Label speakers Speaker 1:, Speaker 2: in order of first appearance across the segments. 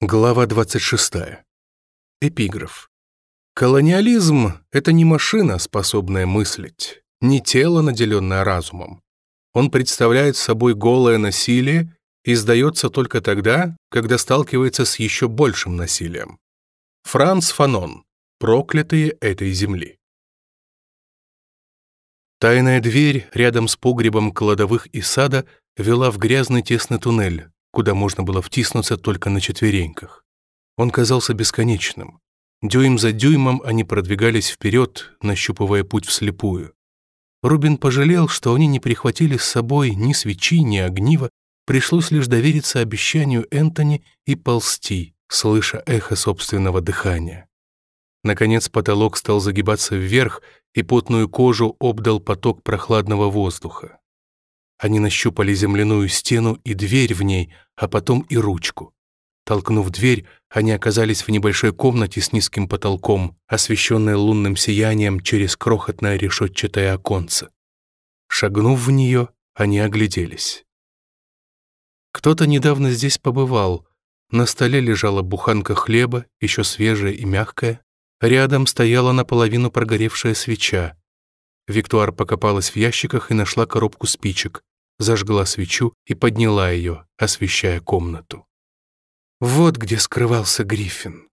Speaker 1: Глава 26. Эпиграф. Колониализм — это не машина, способная мыслить, не тело, наделенное разумом. Он представляет собой голое насилие и сдается только тогда, когда сталкивается с еще большим насилием. Франц Фанон. Проклятые этой земли. Тайная дверь рядом с погребом кладовых и сада вела в грязный тесный туннель, куда можно было втиснуться только на четвереньках. Он казался бесконечным. Дюйм за дюймом они продвигались вперед, нащупывая путь вслепую. Рубин пожалел, что они не прихватили с собой ни свечи, ни огнива, пришлось лишь довериться обещанию Энтони и ползти, слыша эхо собственного дыхания. Наконец потолок стал загибаться вверх, и потную кожу обдал поток прохладного воздуха. Они нащупали земляную стену и дверь в ней, а потом и ручку. Толкнув дверь, они оказались в небольшой комнате с низким потолком, освещенной лунным сиянием через крохотное решетчатое оконце. Шагнув в нее, они огляделись. Кто-то недавно здесь побывал. На столе лежала буханка хлеба, еще свежая и мягкая. Рядом стояла наполовину прогоревшая свеча. Виктуар покопалась в ящиках и нашла коробку спичек зажгла свечу и подняла ее, освещая комнату. Вот где скрывался Гриффин.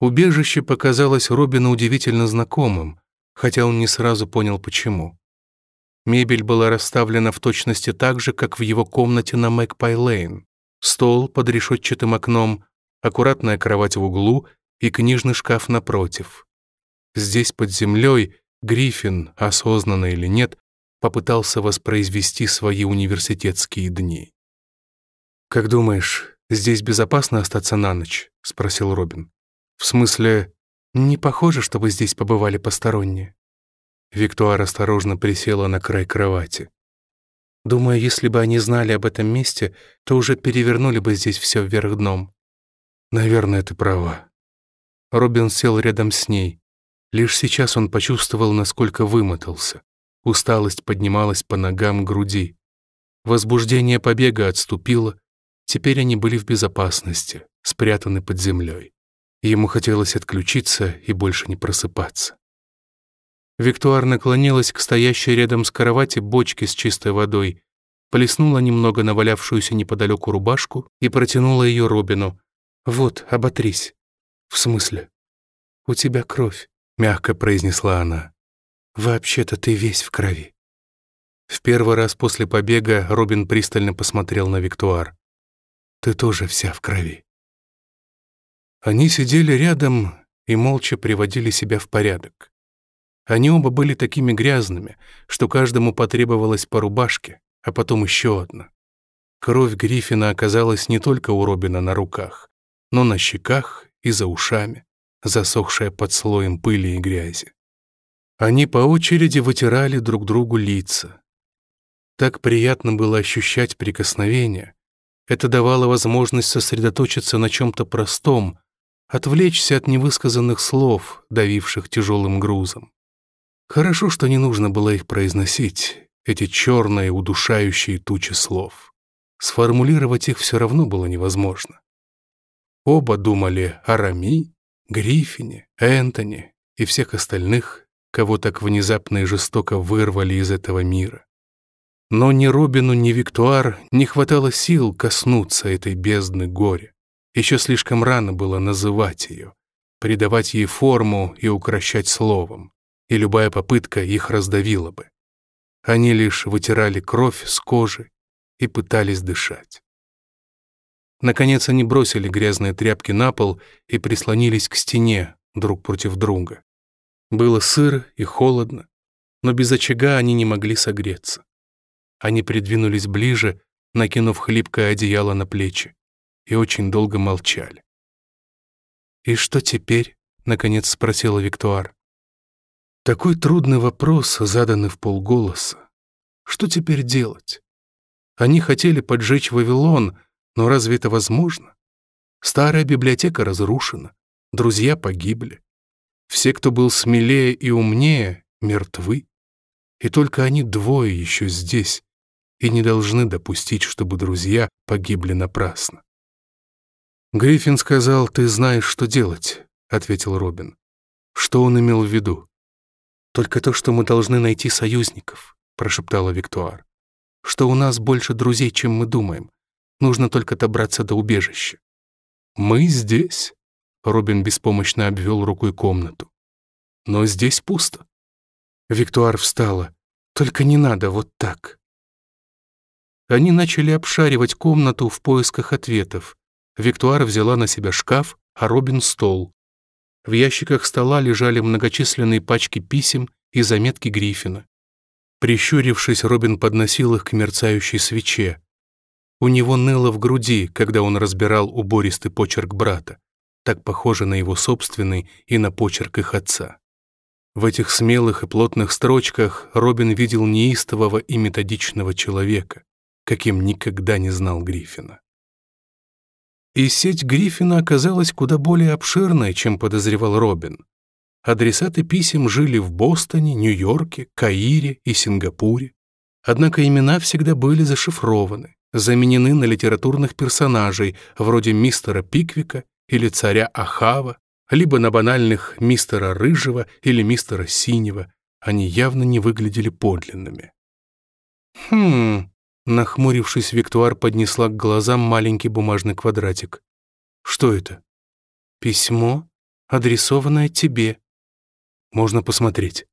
Speaker 1: Убежище показалось Робину удивительно знакомым, хотя он не сразу понял, почему. Мебель была расставлена в точности так же, как в его комнате на Мэгпай-Лейн. Стол под решетчатым окном, аккуратная кровать в углу и книжный шкаф напротив. Здесь, под землей, Гриффин, осознанно или нет, попытался воспроизвести свои университетские дни. «Как думаешь, здесь безопасно остаться на ночь?» — спросил Робин. «В смысле, не похоже, чтобы здесь побывали посторонние». Виктуар осторожно присела на край кровати. «Думаю, если бы они знали об этом месте, то уже перевернули бы здесь все вверх дном». «Наверное, ты права». Робин сел рядом с ней. Лишь сейчас он почувствовал, насколько вымотался. Усталость поднималась по ногам груди. Возбуждение побега отступило. Теперь они были в безопасности, спрятаны под землей. Ему хотелось отключиться и больше не просыпаться. Виктуар наклонилась к стоящей рядом с кровати бочке с чистой водой, плеснула немного навалявшуюся неподалеку рубашку и протянула ее Робину. «Вот, оботрись». «В смысле?» «У тебя кровь», — мягко произнесла она. «Вообще-то ты весь в крови». В первый раз после побега Робин пристально посмотрел на Виктуар. «Ты тоже вся в крови». Они сидели рядом и молча приводили себя в порядок. Они оба были такими грязными, что каждому потребовалось по рубашке, а потом еще одна. Кровь Гриффина оказалась не только у Робина на руках, но на щеках и за ушами, засохшая под слоем пыли и грязи. Они по очереди вытирали друг другу лица. Так приятно было ощущать прикосновение. Это давало возможность сосредоточиться на чем-то простом, отвлечься от невысказанных слов, давивших тяжелым грузом. Хорошо, что не нужно было их произносить, эти черные, удушающие тучи слов. Сформулировать их все равно было невозможно. Оба думали о Рами, Гриффине, Энтони и всех остальных, кого так внезапно и жестоко вырвали из этого мира. Но ни Робину, ни Виктуар не хватало сил коснуться этой бездны горя. Еще слишком рано было называть ее, придавать ей форму и укращать словом, и любая попытка их раздавила бы. Они лишь вытирали кровь с кожи и пытались дышать. Наконец они бросили грязные тряпки на пол и прислонились к стене друг против друга. Было сыро и холодно, но без очага они не могли согреться. Они придвинулись ближе, накинув хлипкое одеяло на плечи, и очень долго молчали. «И что теперь?» — наконец спросила Виктуар. Такой трудный вопрос, заданный в полголоса. Что теперь делать? Они хотели поджечь Вавилон, но разве это возможно? Старая библиотека разрушена, друзья погибли. Все, кто был смелее и умнее, мертвы, и только они двое еще здесь и не должны допустить, чтобы друзья погибли напрасно. «Гриффин сказал, ты знаешь, что делать», — ответил Робин. «Что он имел в виду?» «Только то, что мы должны найти союзников», — прошептала Виктуар. «Что у нас больше друзей, чем мы думаем. Нужно только добраться до убежища». «Мы здесь?» Робин беспомощно обвел рукой комнату. «Но здесь пусто». Виктуар встала. «Только не надо вот так». Они начали обшаривать комнату в поисках ответов. Виктуар взяла на себя шкаф, а Робин — стол. В ящиках стола лежали многочисленные пачки писем и заметки Гриффина. Прищурившись, Робин подносил их к мерцающей свече. У него ныло в груди, когда он разбирал убористый почерк брата так похожа на его собственный и на почерк их отца. В этих смелых и плотных строчках Робин видел неистового и методичного человека, каким никогда не знал Гриффина. И сеть Гриффина оказалась куда более обширной, чем подозревал Робин. Адресаты писем жили в Бостоне, Нью-Йорке, Каире и Сингапуре. Однако имена всегда были зашифрованы, заменены на литературных персонажей вроде мистера Пиквика или царя Ахава, либо на банальных мистера Рыжего или мистера Синего, они явно не выглядели подлинными. «Хм...» — нахмурившись, Виктуар поднесла к глазам маленький бумажный квадратик. «Что это?» «Письмо, адресованное тебе. Можно посмотреть».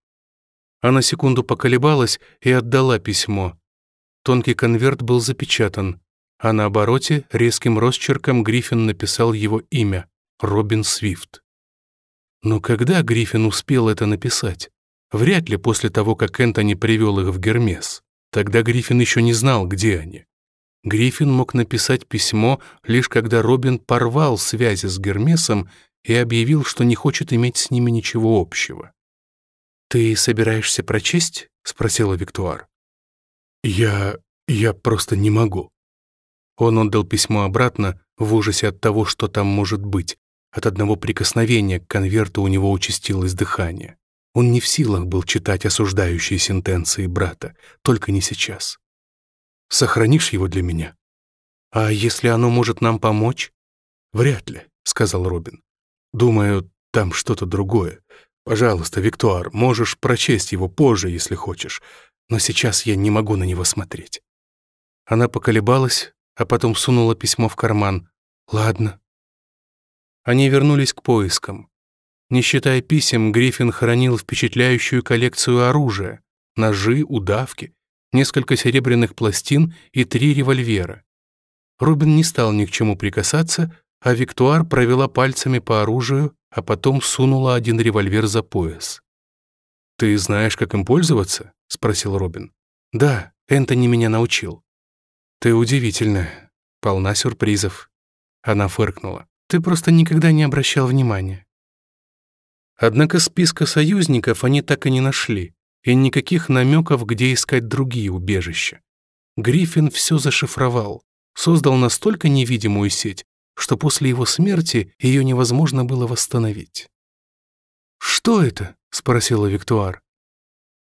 Speaker 1: Она секунду поколебалась и отдала письмо. Тонкий конверт был запечатан а на обороте резким росчерком Гриффин написал его имя — Робин Свифт. Но когда Гриффин успел это написать? Вряд ли после того, как Энтони привел их в Гермес. Тогда Гриффин еще не знал, где они. Гриффин мог написать письмо, лишь когда Робин порвал связи с Гермесом и объявил, что не хочет иметь с ними ничего общего. «Ты собираешься прочесть?» — спросила Виктуар. «Я... я просто не могу», он отдал письмо обратно, в ужасе от того, что там может быть. От одного прикосновения к конверту у него участилось дыхание. Он не в силах был читать осуждающие сентенции брата, только не сейчас. «Сохранишь его для меня?» «А если оно может нам помочь?» «Вряд ли», — сказал Робин. «Думаю, там что-то другое. Пожалуйста, Виктуар, можешь прочесть его позже, если хочешь, но сейчас я не могу на него смотреть». Она поколебалась, а потом сунула письмо в карман. «Ладно». Они вернулись к поискам. Не считая писем, Гриффин хранил впечатляющую коллекцию оружия — ножи, удавки, несколько серебряных пластин и три револьвера. Рубин не стал ни к чему прикасаться, а Виктуар провела пальцами по оружию, а потом сунула один револьвер за пояс. «Ты знаешь, как им пользоваться?» — спросил Робин. «Да, Энтони меня научил». «Ты удивительная, полна сюрпризов». Она фыркнула. «Ты просто никогда не обращал внимания». Однако списка союзников они так и не нашли, и никаких намеков, где искать другие убежища. Гриффин все зашифровал, создал настолько невидимую сеть, что после его смерти ее невозможно было восстановить. «Что это?» — спросила Виктуар.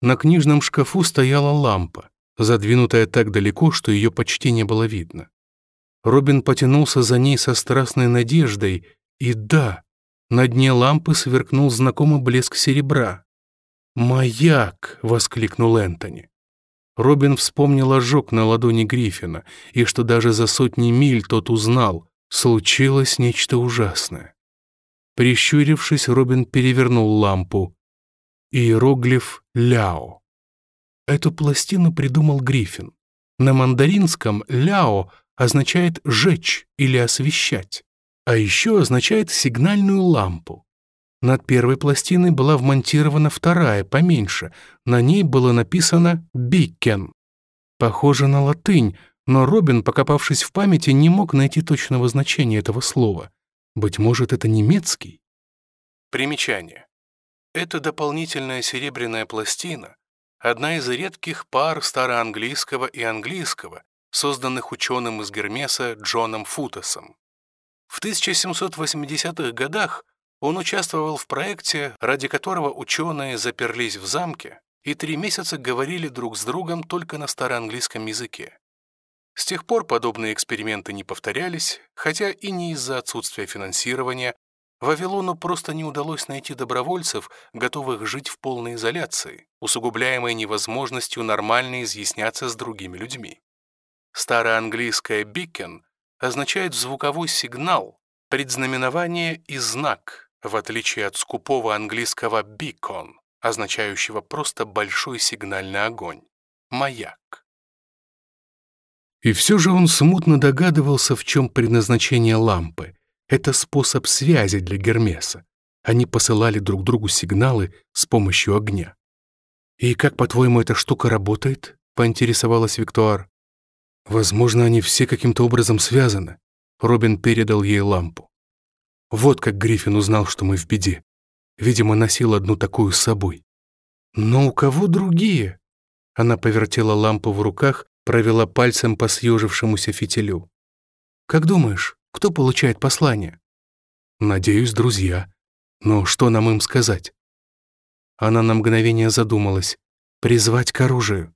Speaker 1: На книжном шкафу стояла лампа задвинутая так далеко, что ее почти не было видно. Робин потянулся за ней со страстной надеждой, и да, на дне лампы сверкнул знакомый блеск серебра. «Маяк!» — воскликнул Энтони. Робин вспомнил ожог на ладони Гриффина, и что даже за сотни миль тот узнал, случилось нечто ужасное. Прищурившись, Робин перевернул лампу. Иероглиф «Ляо» эту пластину придумал Гриффин. На мандаринском «ляо» означает «жечь» или «освещать», а еще означает «сигнальную лампу». Над первой пластиной была вмонтирована вторая, поменьше. На ней было написано «биккен». Похоже на латынь, но Робин, покопавшись в памяти, не мог найти точного значения этого слова. Быть может, это немецкий? Примечание. Это дополнительная серебряная пластина, Одна из редких пар староанглийского и английского, созданных ученым из Гермеса Джоном Футасом. В 1780-х годах он участвовал в проекте, ради которого ученые заперлись в замке и три месяца говорили друг с другом только на староанглийском языке. С тех пор подобные эксперименты не повторялись, хотя и не из-за отсутствия финансирования, Вавилону просто не удалось найти добровольцев, готовых жить в полной изоляции, усугубляемой невозможностью нормально изъясняться с другими людьми. Староанглийское «бикен» означает звуковой сигнал, предзнаменование и знак, в отличие от скупого английского «бикон», означающего просто большой сигнальный огонь, маяк. И все же он смутно догадывался, в чем предназначение лампы — это способ связи для Гермеса. А они посылали друг другу сигналы с помощью огня. «И как, по-твоему, эта штука работает?» — поинтересовалась Виктуар. «Возможно, они все каким-то образом связаны». Робин передал ей лампу. «Вот как Гриффин узнал, что мы в беде. Видимо, носил одну такую с собой». «Но у кого другие?» Она повертела лампу в руках, провела пальцем по съежившемуся фитилю. «Как думаешь, кто получает послание. Надеюсь, друзья. Но что нам им сказать? Она на мгновение задумалась. Призвать к оружию.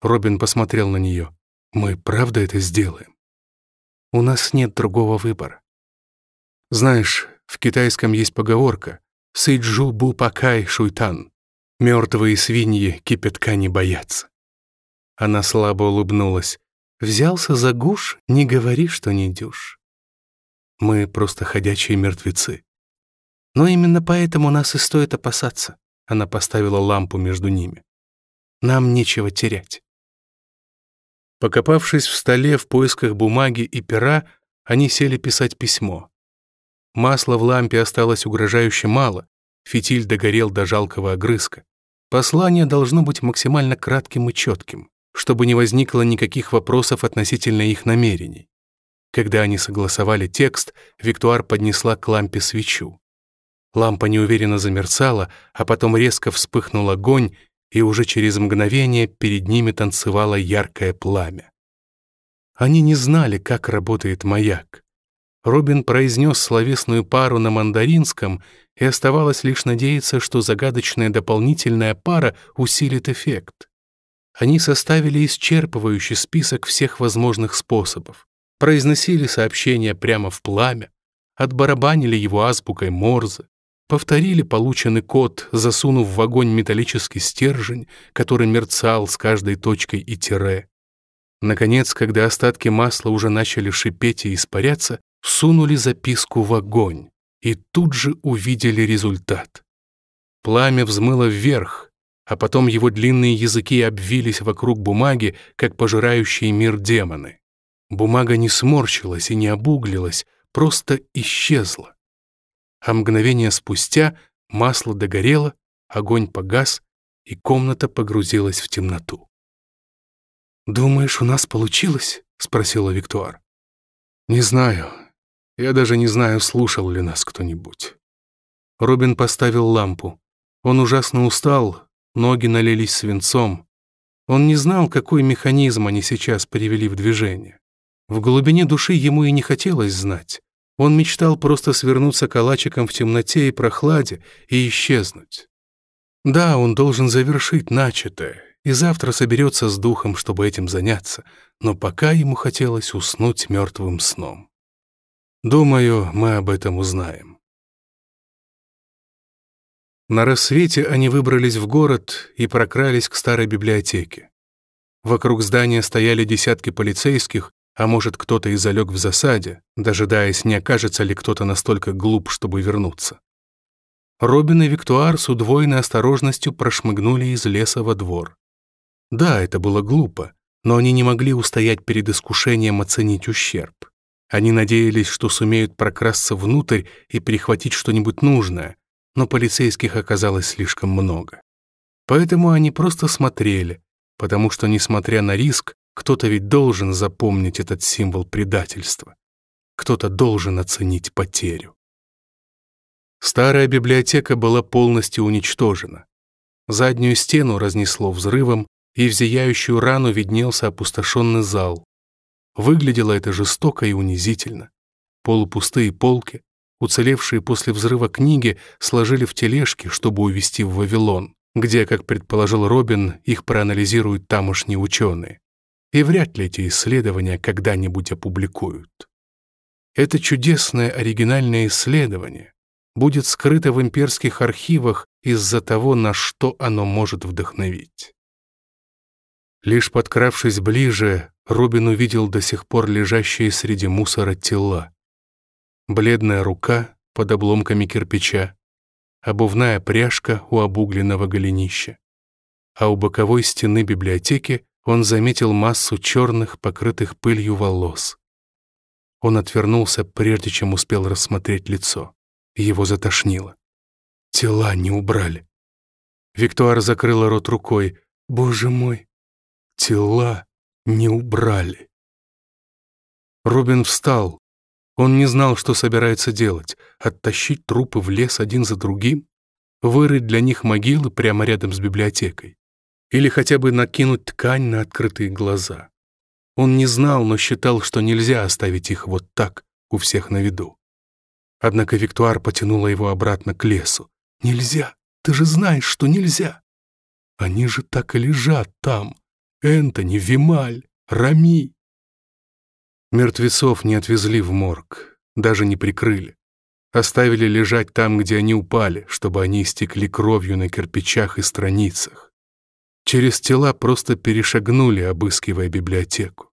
Speaker 1: Робин посмотрел на нее. Мы правда это сделаем? У нас нет другого выбора. Знаешь, в китайском есть поговорка «Сыджу бу пакай шуйтан» — «Мертвые свиньи кипятка не боятся». Она слабо улыбнулась. «Взялся за гуш, не говори, что не дюшь». Мы просто ходячие мертвецы. Но именно поэтому нас и стоит опасаться. Она поставила лампу между ними. Нам нечего терять. Покопавшись в столе в поисках бумаги и пера, они сели писать письмо. Масла в лампе осталось угрожающе мало, фитиль догорел до жалкого огрызка. Послание должно быть максимально кратким и четким, чтобы не возникло никаких вопросов относительно их намерений. Когда они согласовали текст, Виктуар поднесла к лампе свечу. Лампа неуверенно замерцала, а потом резко вспыхнул огонь, и уже через мгновение перед ними танцевало яркое пламя. Они не знали, как работает маяк. Робин произнес словесную пару на мандаринском, и оставалось лишь надеяться, что загадочная дополнительная пара усилит эффект. Они составили исчерпывающий список всех возможных способов произносили сообщения прямо в пламя, отбарабанили его азбукой Морзе, повторили полученный код, засунув в огонь металлический стержень, который мерцал с каждой точкой и тире. Наконец, когда остатки масла уже начали шипеть и испаряться, сунули записку в огонь и тут же увидели результат. Пламя взмыло вверх, а потом его длинные языки обвились вокруг бумаги, как пожирающие мир демоны. Бумага не сморщилась и не обуглилась, просто исчезла. А мгновение спустя масло догорело, огонь погас, и комната погрузилась в темноту. «Думаешь, у нас получилось?» — спросила Виктуар. «Не знаю. Я даже не знаю, слушал ли нас кто-нибудь». Робин поставил лампу. Он ужасно устал, ноги налились свинцом. Он не знал, какой механизм они сейчас привели в движение. В глубине души ему и не хотелось знать. Он мечтал просто свернуться калачиком в темноте и прохладе и исчезнуть. Да, он должен завершить начатое, и завтра соберется с духом, чтобы этим заняться, но пока ему хотелось уснуть мертвым сном. Думаю, мы об этом узнаем. На рассвете они выбрались в город и прокрались к старой библиотеке. Вокруг здания стояли десятки полицейских, а может, кто-то и залег в засаде, дожидаясь, не окажется ли кто-то настолько глуп, чтобы вернуться. Робин и Виктуар с удвоенной осторожностью прошмыгнули из леса во двор. Да, это было глупо, но они не могли устоять перед искушением оценить ущерб. Они надеялись, что сумеют прокрасться внутрь и перехватить что-нибудь нужное, но полицейских оказалось слишком много. Поэтому они просто смотрели, потому что, несмотря на риск, кто-то ведь должен запомнить этот символ предательства. Кто-то должен оценить потерю. Старая библиотека была полностью уничтожена. Заднюю стену разнесло взрывом, и в зияющую рану виднелся опустошенный зал. Выглядело это жестоко и унизительно. Полупустые полки, уцелевшие после взрыва книги, сложили в тележки, чтобы увезти в Вавилон, где, как предположил Робин, их проанализируют тамошние ученые и вряд ли эти исследования когда-нибудь опубликуют. Это чудесное оригинальное исследование будет скрыто в имперских архивах из-за того, на что оно может вдохновить. Лишь подкравшись ближе, Робин увидел до сих пор лежащие среди мусора тела. Бледная рука под обломками кирпича, обувная пряжка у обугленного голенища, а у боковой стены библиотеки он заметил массу черных, покрытых пылью волос. Он отвернулся, прежде чем успел рассмотреть лицо. Его затошнило. Тела не убрали. Виктуар закрыла рот рукой. «Боже мой! Тела не убрали!» Рубин встал. Он не знал, что собирается делать. Оттащить трупы в лес один за другим? Вырыть для них могилы прямо рядом с библиотекой? или хотя бы накинуть ткань на открытые глаза. Он не знал, но считал, что нельзя оставить их вот так, у всех на виду. Однако Виктуар потянула его обратно к лесу. «Нельзя! Ты же знаешь, что нельзя!» «Они же так и лежат там! Энтони, Вималь, Рами!» Мертвецов не отвезли в морг, даже не прикрыли. Оставили лежать там, где они упали, чтобы они истекли кровью на кирпичах и страницах через тела просто перешагнули, обыскивая библиотеку.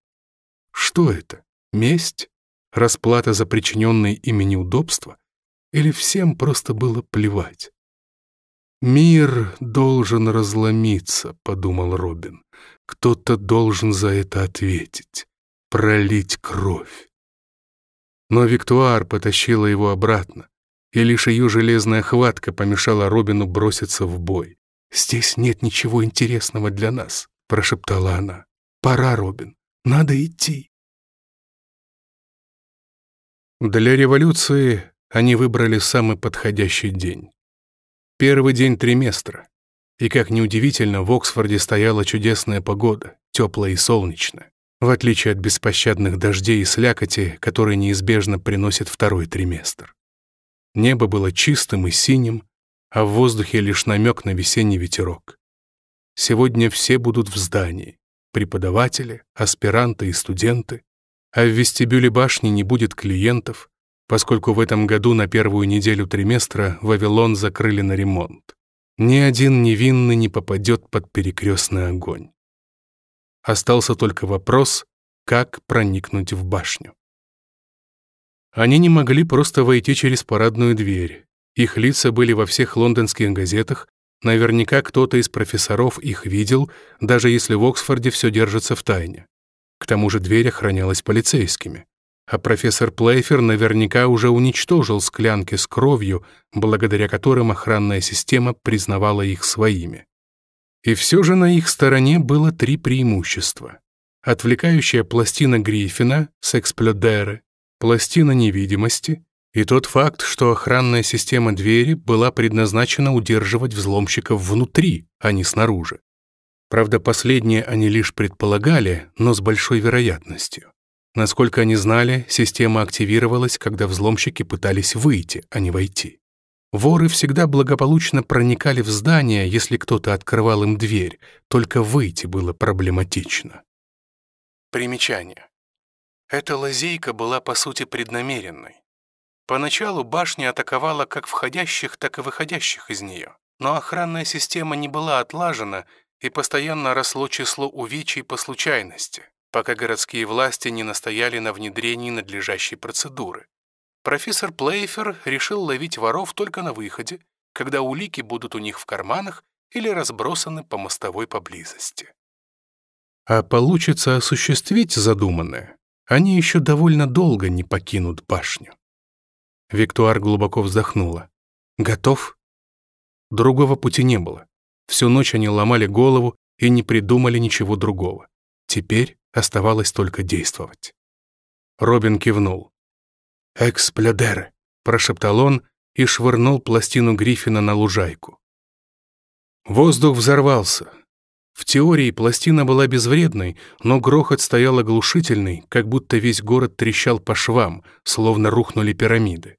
Speaker 1: Что это? Месть? Расплата за причиненные ими неудобства? Или всем просто было плевать? «Мир должен разломиться», — подумал Робин. «Кто-то должен за это ответить, пролить кровь». Но Виктуар потащила его обратно, и лишь ее железная хватка помешала Робину броситься в бой. «Здесь нет ничего интересного для нас», — прошептала она. «Пора, Робин, надо идти». Для революции они выбрали самый подходящий день. Первый день триместра. И, как неудивительно, в Оксфорде стояла чудесная погода, теплая и солнечная, в отличие от беспощадных дождей и слякоти, которые неизбежно приносит второй триместр. Небо было чистым и синим, а в воздухе лишь намек на весенний ветерок. Сегодня все будут в здании. Преподаватели, аспиранты и студенты. А в вестибюле башни не будет клиентов, поскольку в этом году на первую неделю триместра Вавилон закрыли на ремонт. Ни один невинный не попадет под перекрестный огонь. Остался только вопрос, как проникнуть в башню. Они не могли просто войти через парадную дверь, их лица были во всех лондонских газетах, наверняка кто-то из профессоров их видел, даже если в Оксфорде все держится в тайне. К тому же дверь охранялась полицейскими. А профессор Плейфер наверняка уже уничтожил склянки с кровью, благодаря которым охранная система признавала их своими. И все же на их стороне было три преимущества. Отвлекающая пластина Гриффина, секс плюдеры, пластина невидимости и тот факт, что охранная система двери была предназначена удерживать взломщиков внутри, а не снаружи. Правда, последнее они лишь предполагали, но с большой вероятностью. Насколько они знали, система активировалась, когда взломщики пытались выйти, а не войти. Воры всегда благополучно проникали в здание, если кто-то открывал им дверь, только выйти было проблематично. Примечание. Эта лазейка была, по сути, преднамеренной. Поначалу башня атаковала как входящих, так и выходящих из нее. Но охранная система не была отлажена, и постоянно росло число увечий по случайности, пока городские власти не настояли на внедрении надлежащей процедуры. Профессор Плейфер решил ловить воров только на выходе, когда улики будут у них в карманах или разбросаны по мостовой поблизости. А получится осуществить задуманное, они еще довольно долго не покинут башню. Виктуар глубоко вздохнула. «Готов?» Другого пути не было. Всю ночь они ломали голову и не придумали ничего другого. Теперь оставалось только действовать. Робин кивнул. «Эксплядеры!» — прошептал он и швырнул пластину Гриффина на лужайку. Воздух взорвался, в теории пластина была безвредной, но грохот стоял оглушительный, как будто весь город трещал по швам, словно рухнули пирамиды.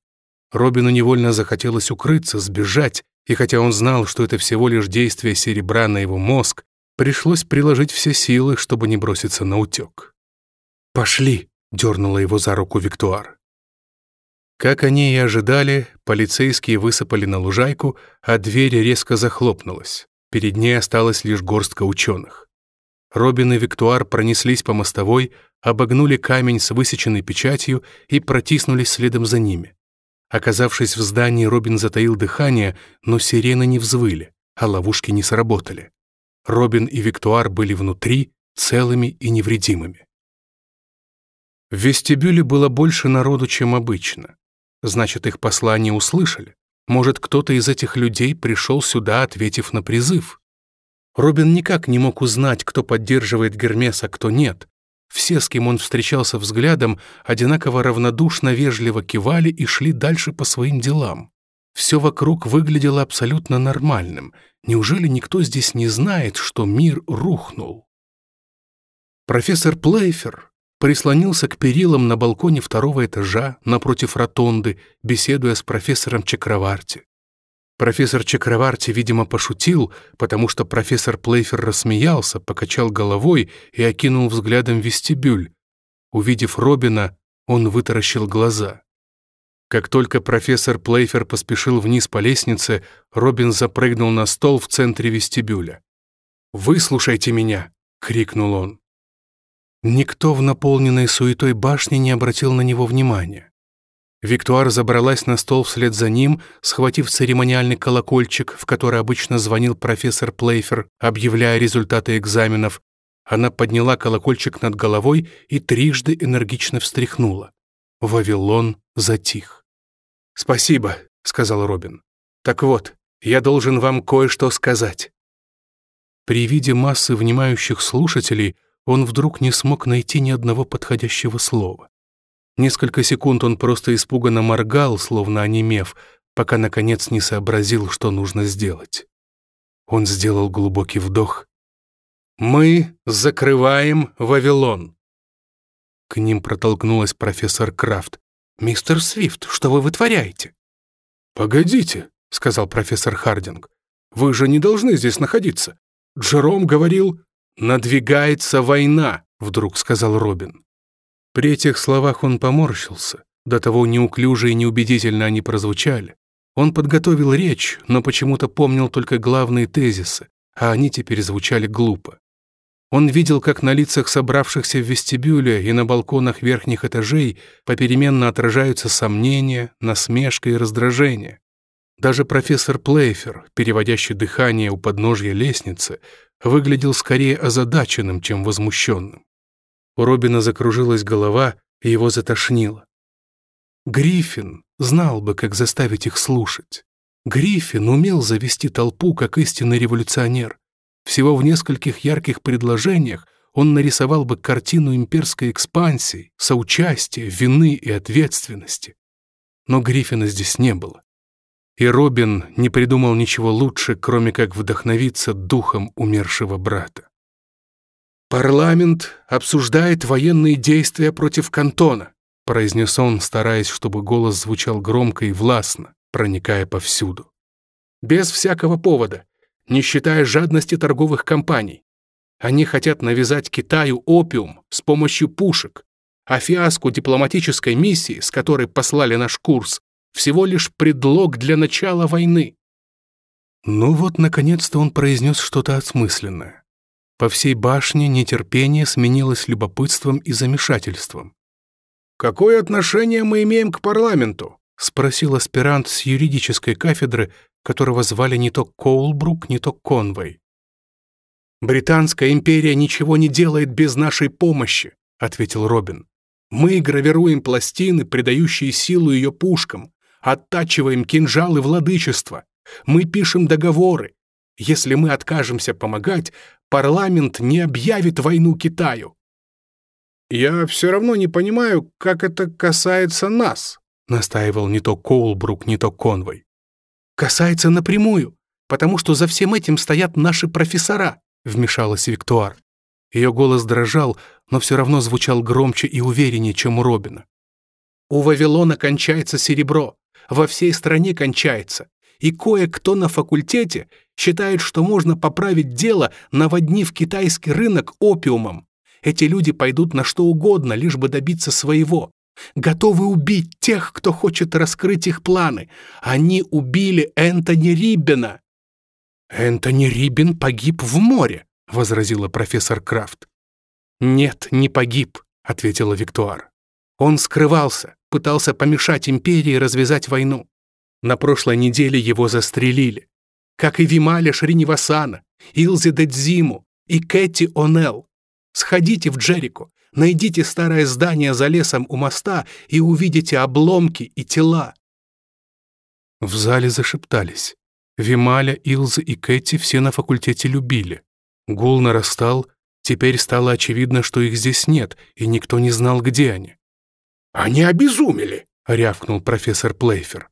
Speaker 1: Робину невольно захотелось укрыться, сбежать, и хотя он знал, что это всего лишь действие серебра на его мозг, пришлось приложить все силы, чтобы не броситься на утек. «Пошли!» — дернула его за руку Виктуар. Как они и ожидали, полицейские высыпали на лужайку, а дверь резко захлопнулась. Перед ней осталась лишь горстка ученых. Робин и Виктуар пронеслись по мостовой, обогнули камень с высеченной печатью и протиснулись следом за ними. Оказавшись в здании, Робин затаил дыхание, но сирены не взвыли, а ловушки не сработали. Робин и Виктуар были внутри, целыми и невредимыми. В вестибюле было больше народу, чем обычно. Значит, их послание услышали. Может, кто-то из этих людей пришел сюда, ответив на призыв? Робин никак не мог узнать, кто поддерживает Гермес, а кто нет. Все, с кем он встречался взглядом, одинаково равнодушно вежливо кивали и шли дальше по своим делам. Все вокруг выглядело абсолютно нормальным. Неужели никто здесь не знает, что мир рухнул? Профессор Плейфер, прислонился к перилам на балконе второго этажа напротив ротонды, беседуя с профессором Чакраварти. Профессор Чакраварти, видимо, пошутил, потому что профессор Плейфер рассмеялся, покачал головой и окинул взглядом вестибюль. Увидев Робина, он вытаращил глаза. Как только профессор Плейфер поспешил вниз по лестнице, Робин запрыгнул на стол в центре вестибюля. «Выслушайте меня!» — крикнул он. Никто в наполненной суетой башне не обратил на него внимания. Виктуар забралась на стол вслед за ним, схватив церемониальный колокольчик, в который обычно звонил профессор Плейфер, объявляя результаты экзаменов. Она подняла колокольчик над головой и трижды энергично встряхнула. Вавилон затих. «Спасибо», — сказал Робин. «Так вот, я должен вам кое-что сказать». При виде массы внимающих слушателей — он вдруг не смог найти ни одного подходящего слова. Несколько секунд он просто испуганно моргал, словно онемев, пока, наконец, не сообразил, что нужно сделать. Он сделал глубокий вдох. «Мы закрываем Вавилон!» К ним протолкнулась профессор Крафт. «Мистер Свифт, что вы вытворяете?» «Погодите», — сказал профессор Хардинг. «Вы же не должны здесь находиться. Джером говорил...» «Надвигается война!» — вдруг сказал Робин. При этих словах он поморщился. До того неуклюже и неубедительно они прозвучали. Он подготовил речь, но почему-то помнил только главные тезисы, а они теперь звучали глупо. Он видел, как на лицах собравшихся в вестибюле и на балконах верхних этажей попеременно отражаются сомнения, насмешка и раздражение. Даже профессор Плейфер, переводящий дыхание у подножья лестницы, выглядел скорее озадаченным, чем возмущенным. У Робина закружилась голова, и его затошнило. Гриффин знал бы, как заставить их слушать. Гриффин умел завести толпу, как истинный революционер. Всего в нескольких ярких предложениях он нарисовал бы картину имперской экспансии, соучастия, вины и ответственности. Но Гриффина здесь не было. И Робин не придумал ничего лучше, кроме как вдохновиться духом умершего брата. «Парламент обсуждает военные действия против Кантона», произнес он, стараясь, чтобы голос звучал громко и властно, проникая повсюду. «Без всякого повода, не считая жадности торговых компаний. Они хотят навязать Китаю опиум с помощью пушек, а фиаско дипломатической миссии, с которой послали наш курс, всего лишь предлог для начала войны. Ну вот, наконец-то он произнес что-то осмысленное. По всей башне нетерпение сменилось любопытством и замешательством. «Какое отношение мы имеем к парламенту?» — спросил аспирант с юридической кафедры, которого звали не то Коулбрук, не то Конвей. «Британская империя ничего не делает без нашей помощи», — ответил Робин. «Мы гравируем пластины, придающие силу ее пушкам, Оттачиваем кинжалы владычества. Мы пишем договоры. Если мы откажемся помогать, парламент не объявит войну Китаю». «Я все равно не понимаю, как это касается нас», — настаивал не то Коулбрук, не то Конвой. «Касается напрямую, потому что за всем этим стоят наши профессора», — вмешалась Виктуар. Ее голос дрожал, но все равно звучал громче и увереннее, чем у Робина. «У Вавилона кончается серебро, во всей стране кончается,
Speaker 2: и кое-кто на факультете считает, что можно поправить дело, наводнив китайский рынок опиумом. Эти люди пойдут на что угодно, лишь бы добиться своего. Готовы убить тех, кто хочет раскрыть их планы. Они убили Энтони Риббена.
Speaker 1: «Энтони Риббен погиб в море», — возразила профессор Крафт.
Speaker 2: «Нет, не погиб», — ответила Виктуар. «Он скрывался пытался помешать империи развязать войну. На прошлой неделе его застрелили. Как и Вималя Шриневасана, Илзе Дедзиму и Кэти Онел. Сходите в Джерико, найдите старое здание за лесом у моста и увидите обломки и тела.
Speaker 1: В зале зашептались. Вималя, Илза и Кэти все на факультете любили. Гул нарастал, теперь стало очевидно, что их здесь нет, и никто не знал, где они.
Speaker 3: Они обезумели!»
Speaker 1: — рявкнул профессор Плейфер.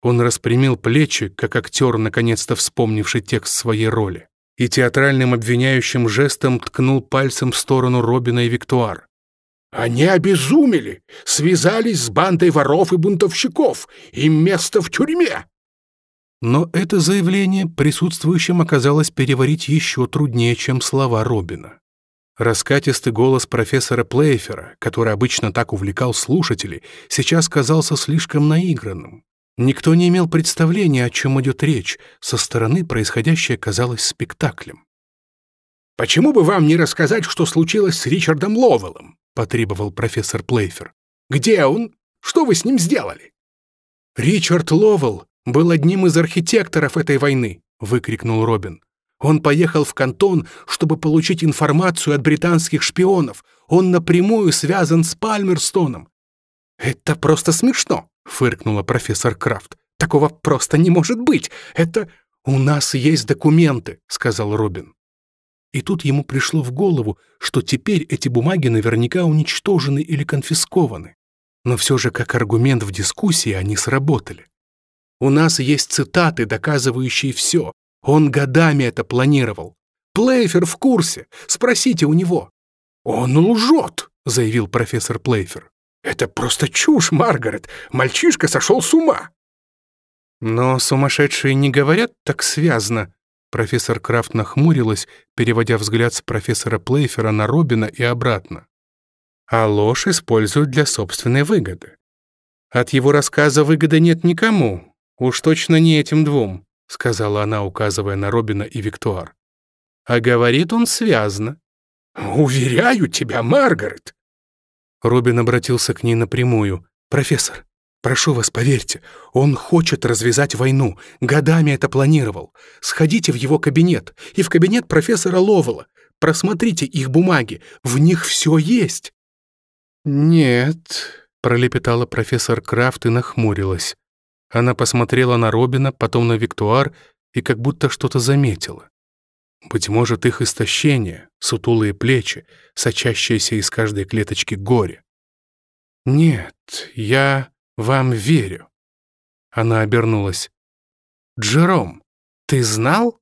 Speaker 1: Он распрямил плечи, как актер, наконец-то вспомнивший текст своей роли, и театральным обвиняющим жестом ткнул пальцем в сторону Робина и Виктуар.
Speaker 3: «Они обезумели! Связались с бандой воров и бунтовщиков! Им место в тюрьме!»
Speaker 1: Но это заявление присутствующим оказалось переварить еще труднее, чем слова Робина. Раскатистый голос профессора Плейфера, который обычно так увлекал слушателей, сейчас казался слишком наигранным. Никто не имел представления, о чем идет речь, со стороны происходящее казалось спектаклем.
Speaker 3: «Почему бы вам не рассказать, что случилось с Ричардом Ловеллом?» — потребовал профессор Плейфер. «Где он? Что вы с ним сделали?»
Speaker 2: «Ричард Ловелл был одним из архитекторов этой войны», — выкрикнул Робин. Он поехал в Кантон, чтобы получить информацию от британских шпионов. Он напрямую связан с Пальмерстоном. «Это просто смешно», — фыркнула профессор Крафт. «Такого просто не может быть. Это...» «У нас есть документы», — сказал Робин. И тут ему пришло в голову, что теперь эти бумаги наверняка уничтожены или конфискованы. Но все же как аргумент в дискуссии они сработали. «У нас есть цитаты, доказывающие все. Он годами это планировал. Плейфер в курсе. Спросите у него».
Speaker 3: «Он лжет», —
Speaker 2: заявил профессор Плейфер.
Speaker 3: «Это просто чушь, Маргарет. Мальчишка сошел с ума».
Speaker 2: «Но сумасшедшие не говорят так связно». Профессор Крафт нахмурилась, переводя взгляд с профессора Плейфера на Робина и обратно. «А ложь используют для собственной выгоды. От его рассказа выгоды нет никому, уж точно не этим двум. — сказала она, указывая на Робина и Виктуар. «А говорит он связно».
Speaker 3: «Уверяю тебя, Маргарет!»
Speaker 2: Робин обратился к ней напрямую. «Профессор, прошу вас, поверьте, он хочет развязать войну. Годами это планировал. Сходите в его кабинет и в кабинет профессора Ловела. Просмотрите их бумаги. В них все есть».
Speaker 1: «Нет», — пролепетала профессор Крафт и нахмурилась. Она посмотрела на Робина, потом на Виктуар и как будто что-то заметила. Быть может, их истощение, сутулые плечи, сочащиеся из каждой клеточки горе. «Нет, я вам верю». Она обернулась. «Джером, ты знал?»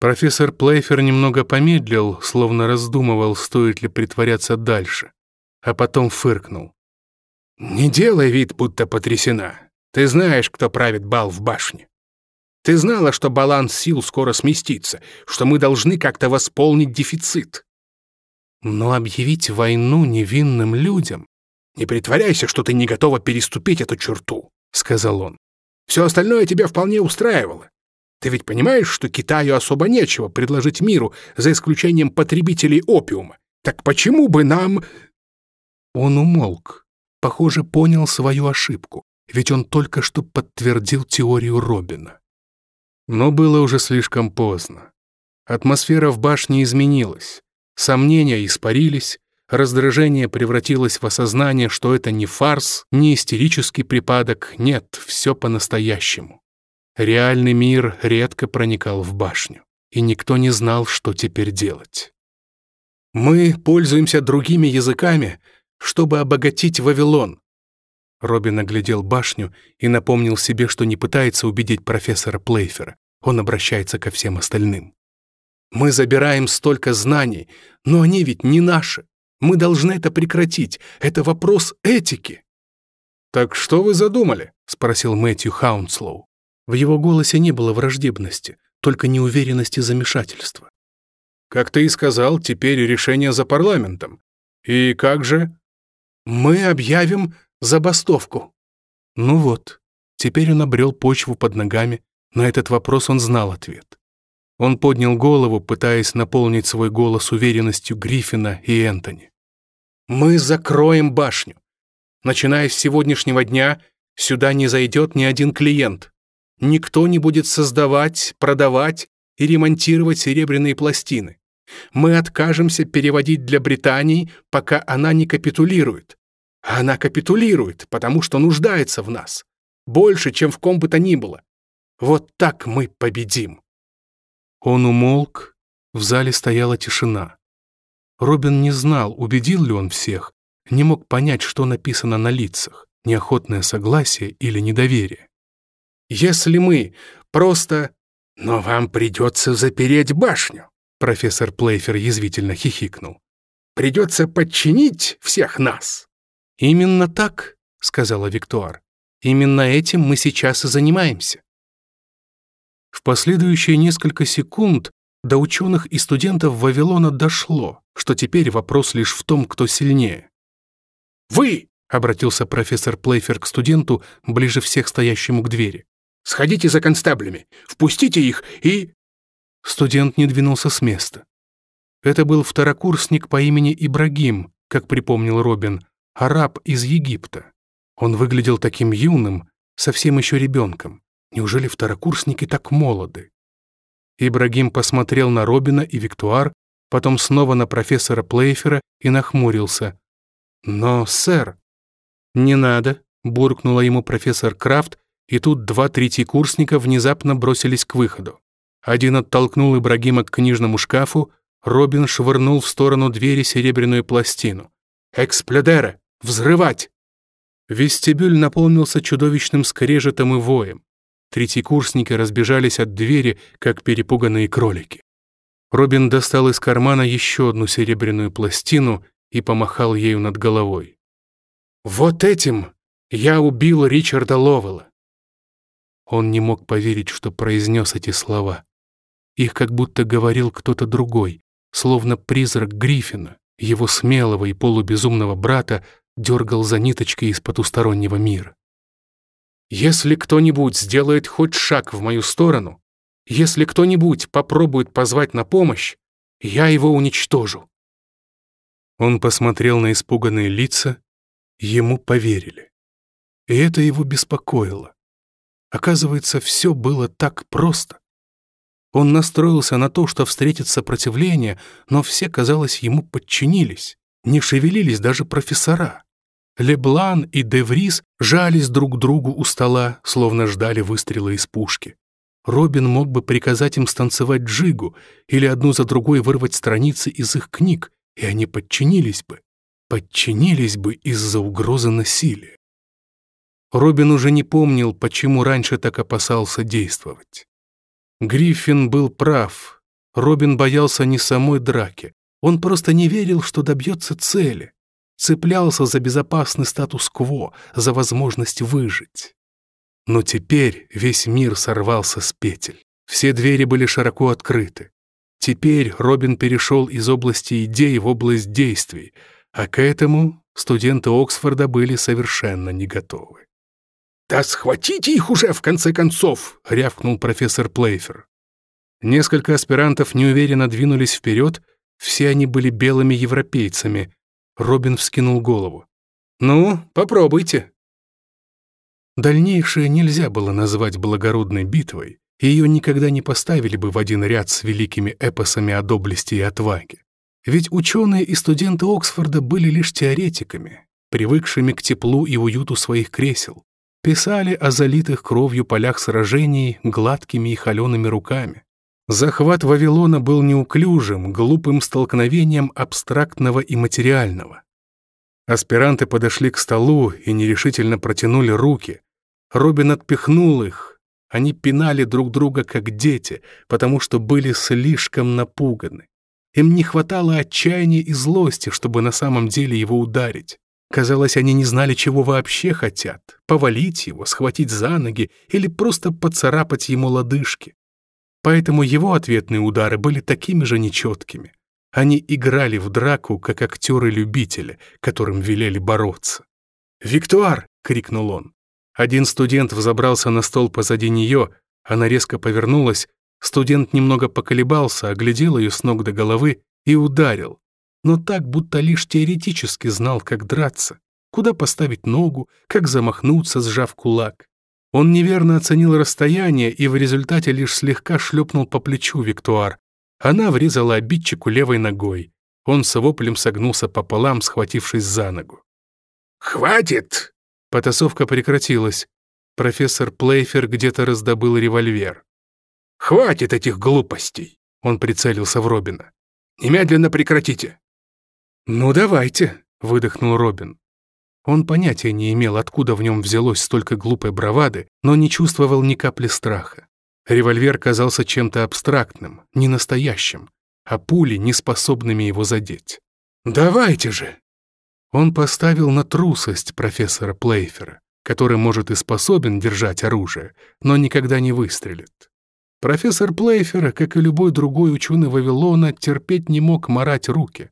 Speaker 1: Профессор Плейфер немного помедлил, словно раздумывал, стоит ли притворяться дальше, а потом фыркнул.
Speaker 3: «Не делай вид, будто потрясена. Ты знаешь, кто правит бал в башне. Ты знала, что баланс сил скоро сместится, что мы должны как-то восполнить дефицит.
Speaker 2: Но объявить войну невинным людям...
Speaker 3: Не притворяйся, что ты не готова переступить эту черту, — сказал он. Все остальное тебя вполне устраивало. Ты ведь понимаешь, что Китаю особо нечего предложить миру, за исключением потребителей опиума. Так почему бы нам...»
Speaker 1: Он умолк. Похоже, понял свою ошибку ведь он только что подтвердил теорию Робина. Но было уже слишком поздно. Атмосфера в башне изменилась, сомнения испарились, раздражение превратилось в осознание, что это не фарс, не истерический припадок, нет, все по-настоящему. Реальный мир редко проникал в башню, и никто не знал, что теперь делать.
Speaker 2: Мы пользуемся другими языками, чтобы обогатить Вавилон, Робин оглядел башню и напомнил себе, что не пытается убедить профессора Плейфера. Он обращается ко всем остальным. «Мы забираем столько знаний, но они ведь не наши. Мы должны это прекратить. Это вопрос этики».
Speaker 1: «Так что вы задумали?» — спросил Мэтью Хаунслоу.
Speaker 2: В его голосе не было враждебности, только неуверенности и замешательства.
Speaker 3: «Как ты и сказал, теперь решение за парламентом. И как же?»
Speaker 2: «Мы объявим забастовку. Ну вот, теперь он обрел почву под ногами, на этот вопрос он знал ответ. Он поднял голову, пытаясь наполнить свой голос уверенностью Гриффина и Энтони. «Мы закроем башню. Начиная с сегодняшнего дня, сюда не зайдет ни один клиент. Никто не будет создавать, продавать и ремонтировать серебряные пластины. Мы откажемся переводить для Британии, пока она не капитулирует. Она капитулирует, потому что нуждается в нас. Больше, чем в ком бы то ни было. Вот так мы победим». Он умолк, в зале стояла тишина. Робин не знал, убедил ли он всех, не мог понять, что написано на лицах, неохотное согласие или недоверие. «Если мы просто...» «Но вам придется запереть башню», — профессор Плейфер язвительно хихикнул. «Придется подчинить всех нас». «Именно так», — сказала Виктуар. «Именно этим мы сейчас и занимаемся». В последующие несколько секунд до ученых и студентов Вавилона дошло, что теперь вопрос лишь в том, кто сильнее. «Вы!» — обратился профессор Плейфер к студенту, ближе всех стоящему к двери. «Сходите за констаблями, впустите их и...» Студент не двинулся с места. Это был второкурсник по имени Ибрагим, как припомнил Робин, араб из Египта. Он выглядел таким юным, совсем еще ребенком. Неужели второкурсники так молоды? Ибрагим посмотрел на Робина и Виктуар, потом снова на профессора Плейфера и нахмурился. «Но, сэр...» «Не надо», — буркнула ему профессор Крафт, и тут два третьекурсника внезапно бросились к выходу. Один оттолкнул Ибрагима к книжному шкафу, Робин швырнул в сторону двери серебряную пластину. «Экспледера!» Взрывать!» Вестибюль наполнился чудовищным скрежетом и воем. Третьекурсники разбежались от двери, как перепуганные кролики. Робин достал из кармана еще одну серебряную пластину и помахал ею над головой. «Вот этим я убил Ричарда Ловела!» Он не мог поверить, что произнес эти слова. Их как будто говорил кто-то другой, словно призрак Гриффина, его смелого и полубезумного брата, дергал за ниточки из потустороннего мира. «Если кто-нибудь сделает хоть шаг в мою сторону, если кто-нибудь попробует позвать на помощь, я его уничтожу». Он посмотрел на испуганные лица, ему поверили. И это его беспокоило. Оказывается, все было так просто. Он настроился на то, что встретит сопротивление, но все, казалось, ему подчинились не шевелились даже профессора. Леблан и Деврис жались друг другу у стола, словно ждали выстрела из пушки. Робин мог бы приказать им станцевать джигу или одну за другой вырвать страницы из их книг, и они подчинились бы. Подчинились бы из-за угрозы насилия. Робин уже не помнил, почему раньше так опасался действовать. Гриффин был прав. Робин боялся не самой драки, он просто не верил, что добьется цели, цеплялся за безопасный статус-кво, за возможность выжить. Но теперь весь мир сорвался с петель. Все двери были широко открыты. Теперь Робин перешел из области идей в область действий, а к этому студенты Оксфорда были совершенно не готовы. «Да схватите их уже, в конце концов!» — рявкнул профессор Плейфер. Несколько аспирантов неуверенно двинулись вперед — все они были белыми европейцами. Робин вскинул голову. «Ну, попробуйте». Дальнейшее нельзя было назвать благородной битвой, и ее никогда не поставили бы в один ряд с великими эпосами о доблести и отваге. Ведь ученые и студенты Оксфорда были лишь теоретиками, привыкшими к теплу и уюту своих кресел, писали о залитых кровью полях сражений гладкими и холеными руками, Захват Вавилона был неуклюжим, глупым столкновением абстрактного и материального. Аспиранты подошли к столу и нерешительно протянули руки. Робин отпихнул их. Они пинали друг друга как дети, потому что были слишком напуганы. Им не хватало отчаяния и злости, чтобы на самом деле его ударить. Казалось, они не знали, чего вообще хотят — повалить его, схватить за ноги или просто поцарапать ему лодыжки. Поэтому его ответные удары были такими же нечеткими. Они играли в драку, как актеры-любители, которым велели бороться. «Виктуар!» — крикнул он. Один студент взобрался на стол позади нее, она резко повернулась, студент немного поколебался, оглядел ее с ног до головы и ударил, но так, будто лишь теоретически знал, как драться, куда поставить ногу, как замахнуться, сжав кулак. Он неверно оценил расстояние и в результате лишь слегка шлепнул по плечу Виктуар. Она врезала обидчику левой ногой. Он с воплем согнулся пополам, схватившись за ногу.
Speaker 3: «Хватит!»
Speaker 2: Потасовка прекратилась. Профессор Плейфер где-то раздобыл револьвер.
Speaker 3: «Хватит этих глупостей!» Он прицелился в Робина. «Немедленно прекратите!»
Speaker 2: «Ну, давайте!» — выдохнул Робин. Он понятия не имел, откуда в нем взялось столько глупой бравады, но не чувствовал ни капли страха. Револьвер казался чем-то абстрактным, не настоящим, а пули не способными его задеть. «Давайте же!» Он поставил на трусость профессора Плейфера, который, может, и способен держать оружие, но никогда не выстрелит. Профессор Плейфера, как и любой другой ученый Вавилона, терпеть не мог марать руки.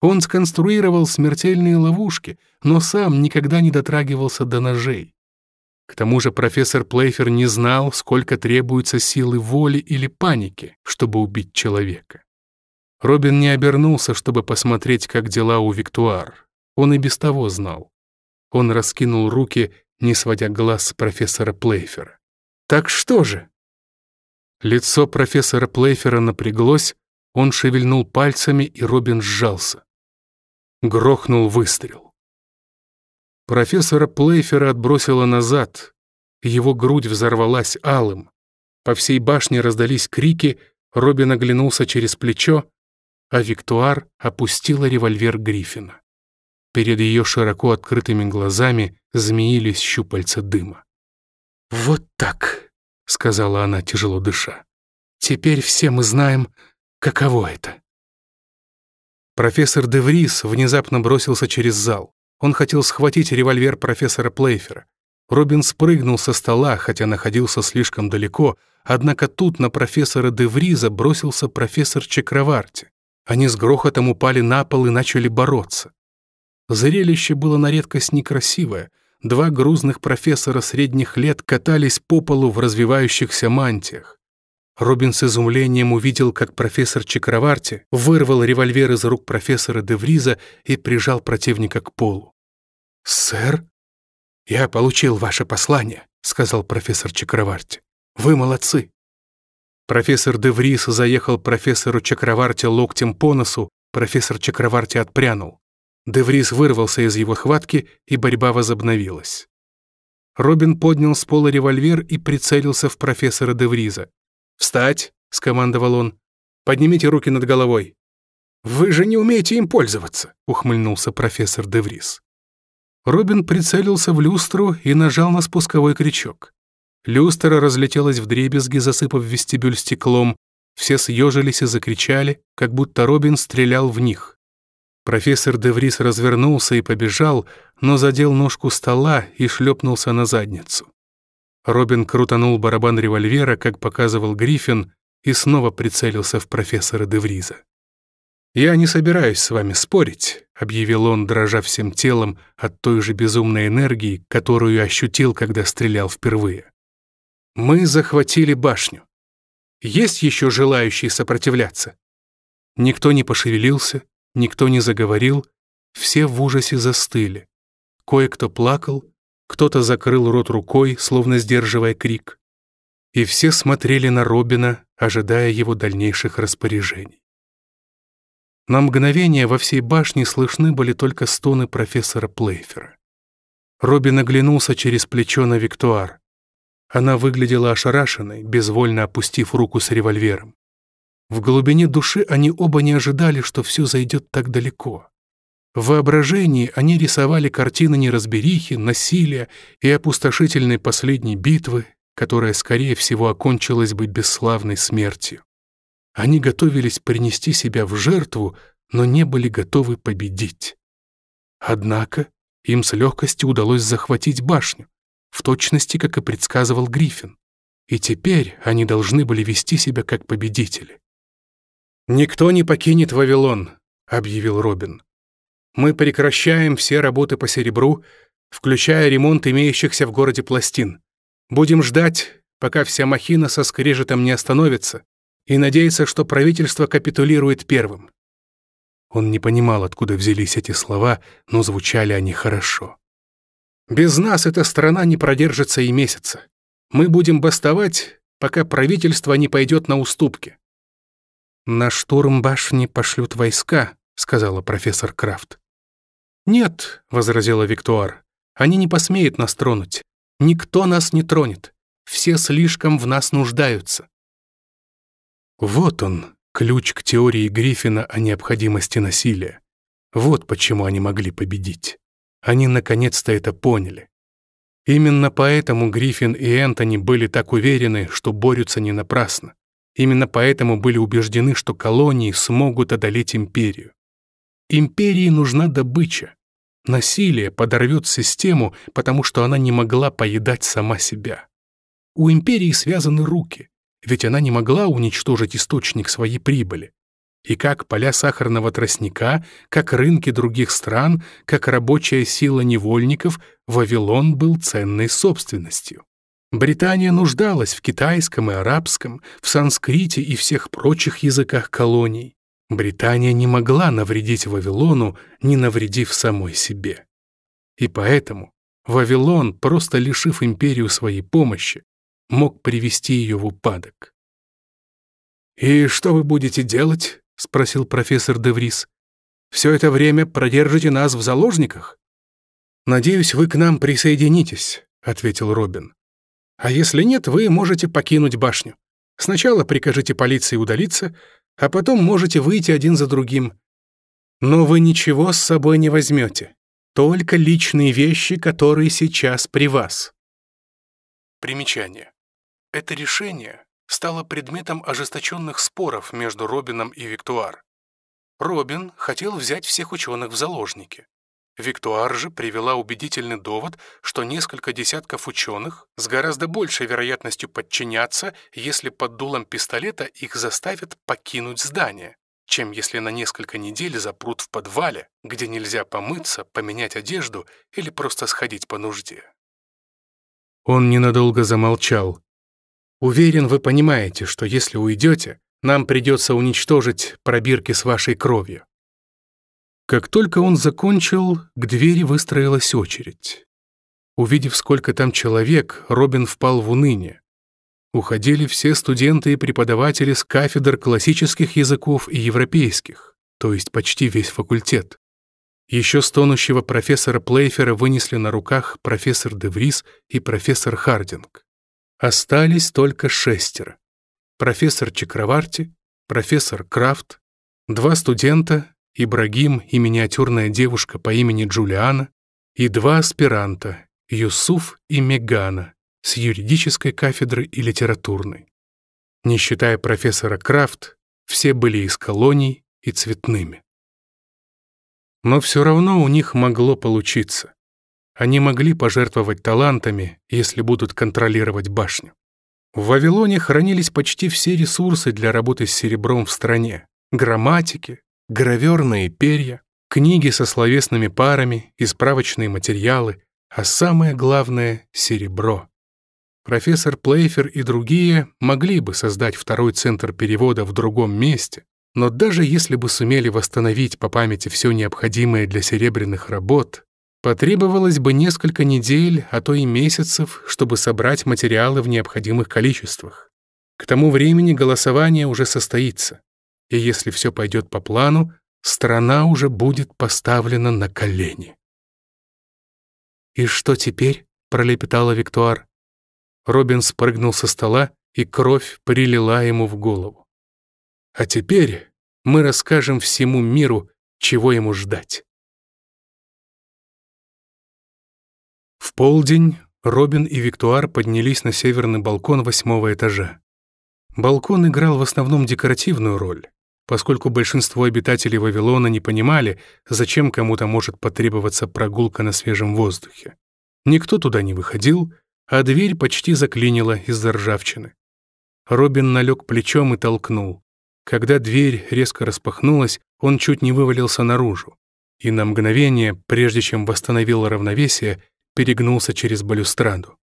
Speaker 2: Он сконструировал смертельные ловушки, но сам никогда не дотрагивался до ножей. К тому же профессор Плейфер не знал, сколько требуется силы воли или паники, чтобы убить человека. Робин не обернулся, чтобы посмотреть, как дела у Виктуар. Он и без того знал. Он раскинул руки, не сводя глаз с профессора Плейфера. «Так что же?» Лицо профессора Плейфера напряглось, он шевельнул пальцами, и Робин сжался грохнул выстрел. Профессора Плейфера отбросило назад, его грудь взорвалась алым. По всей башне раздались крики, Робин оглянулся через плечо, а Виктуар опустила револьвер Гриффина. Перед ее широко открытыми глазами змеились щупальца дыма. «Вот так», — сказала она, тяжело дыша. «Теперь все мы знаем, каково это». Профессор Деврис внезапно бросился через зал. Он хотел схватить револьвер профессора Плейфера. Робин спрыгнул со стола, хотя находился слишком далеко, однако тут на профессора Девриза бросился профессор Чекроварти. Они с грохотом упали на пол и начали бороться. Зрелище было на редкость некрасивое. Два грузных профессора средних лет катались по полу в развивающихся мантиях. Робин с изумлением увидел, как профессор Чакраварти вырвал револьвер из рук профессора Девриза и прижал противника к полу. «Сэр?» «Я получил ваше послание», — сказал профессор Чакраварти. «Вы молодцы». Профессор Девриз заехал профессору Чакраварти локтем по носу, профессор Чакраварти отпрянул. Девриз вырвался из его хватки, и борьба возобновилась. Робин поднял с пола револьвер и прицелился в профессора Девриза. «Встать!» — скомандовал он. «Поднимите руки над головой!»
Speaker 3: «Вы же не умеете им пользоваться!»
Speaker 2: — ухмыльнулся профессор Деврис. Робин прицелился в люстру и нажал на спусковой крючок. Люстра разлетелась вдребезги, засыпав вестибюль стеклом. Все съежились и закричали, как будто Робин стрелял в них. Профессор Деврис развернулся и побежал, но задел ножку стола и шлепнулся на задницу. Робин крутанул барабан револьвера, как показывал Гриффин, и снова прицелился в профессора Девриза. «Я не собираюсь с вами спорить», — объявил он, дрожа всем телом от той же безумной энергии, которую ощутил, когда стрелял впервые. «Мы захватили башню. Есть еще желающие сопротивляться?» Никто не пошевелился, никто не заговорил, все в ужасе застыли. Кое-кто плакал, кто-то закрыл рот рукой, словно сдерживая крик. И все смотрели на Робина, ожидая его дальнейших распоряжений. На мгновение во всей башне слышны были только стоны профессора Плейфера. Робин оглянулся через плечо на Виктуар. Она выглядела ошарашенной, безвольно опустив руку с револьвером. В глубине души они оба не ожидали, что все зайдет так далеко. В воображении они рисовали картины неразберихи, насилия и опустошительной последней битвы, которая, скорее всего, окончилась бы бесславной смертью. Они готовились принести себя в жертву, но не были готовы победить. Однако им с легкостью удалось захватить башню, в точности, как и предсказывал Гриффин. И теперь они должны были вести себя как победители. «Никто не покинет Вавилон», — объявил Робин. Мы прекращаем все работы по серебру, включая ремонт имеющихся в городе пластин. Будем ждать, пока вся махина со скрежетом не остановится, и надеяться, что правительство капитулирует первым». Он не понимал, откуда взялись эти слова, но звучали они хорошо. «Без нас эта страна не продержится и месяца. Мы будем бастовать, пока правительство не пойдет на уступки». «На штурм башни пошлют войска», — сказала профессор Крафт. «Нет», — возразила Виктуар, — «они не посмеют нас тронуть. Никто нас не тронет. Все слишком в нас нуждаются». Вот он, ключ к теории Гриффина о необходимости насилия. Вот почему они могли победить. Они наконец-то это поняли. Именно поэтому Гриффин и Энтони были так уверены, что борются не напрасно. Именно поэтому были убеждены, что колонии смогут одолеть империю. Империи нужна добыча, Насилие подорвет систему, потому что она не могла поедать сама себя. У империи связаны руки, ведь она не могла уничтожить источник своей прибыли. И как поля сахарного тростника, как рынки других стран, как рабочая сила невольников, Вавилон был ценной собственностью. Британия нуждалась в китайском и арабском, в санскрите и всех прочих языках колоний. Британия не могла навредить Вавилону, не навредив самой себе. И поэтому Вавилон, просто лишив империю своей помощи, мог привести ее в упадок. «И что вы будете делать?» — спросил профессор Деврис. «Все это время продержите нас в заложниках?» «Надеюсь, вы к нам присоединитесь», — ответил Робин. «А если нет, вы можете покинуть башню. Сначала прикажите полиции удалиться, а потом можете выйти один за другим. Но вы ничего с собой не возьмете, только личные вещи, которые сейчас при вас. Примечание. Это решение стало предметом ожесточенных споров между Робином и Виктуар. Робин хотел взять всех ученых в заложники. Виктуар же привела убедительный довод, что несколько десятков ученых с гораздо большей вероятностью подчинятся, если под дулом пистолета их заставят покинуть здание, чем если на несколько недель запрут в подвале, где нельзя помыться, поменять одежду или просто сходить по нужде. Он ненадолго замолчал. «Уверен, вы понимаете, что если уйдете, нам придется уничтожить пробирки с вашей кровью. Как только он закончил, к двери выстроилась очередь. Увидев, сколько там человек, Робин впал в уныние. Уходили все студенты и преподаватели с кафедр классических языков и европейских, то есть почти весь факультет. Еще стонущего профессора Плейфера вынесли на руках профессор Деврис и профессор Хардинг. Остались только шестеро. Профессор Чакраварти, профессор Крафт, два студента Ибрагим и миниатюрная девушка по имени Джулиана, и два аспиранта, Юсуф и Мегана, с юридической кафедры и литературной. Не считая профессора Крафт, все были из колоний и цветными. Но все равно у них могло получиться. Они могли пожертвовать талантами, если будут контролировать башню. В Вавилоне хранились почти все ресурсы для работы с серебром в стране. Грамматики, Гравёрные перья, книги со словесными парами и справочные материалы, а самое главное — серебро. Профессор Плейфер и другие могли бы создать второй центр перевода в другом месте, но даже если бы сумели восстановить по памяти все необходимое для серебряных работ, потребовалось бы несколько недель, а то и месяцев, чтобы собрать материалы в необходимых количествах. К тому времени голосование уже состоится и если все пойдет по плану, страна уже будет поставлена на колени. «И что теперь?» — пролепетала Виктуар. Робин спрыгнул со стола, и кровь прилила ему в голову. «А теперь мы расскажем всему миру, чего ему ждать». В полдень Робин и Виктуар поднялись на северный балкон восьмого этажа. Балкон играл в основном декоративную роль
Speaker 1: поскольку большинство обитателей Вавилона не понимали, зачем кому-то может потребоваться прогулка на свежем воздухе. Никто туда не выходил, а дверь почти заклинила из-за ржавчины. Робин налег плечом и толкнул. Когда дверь резко распахнулась, он чуть не вывалился наружу. И на мгновение, прежде чем восстановил равновесие, перегнулся через балюстраду.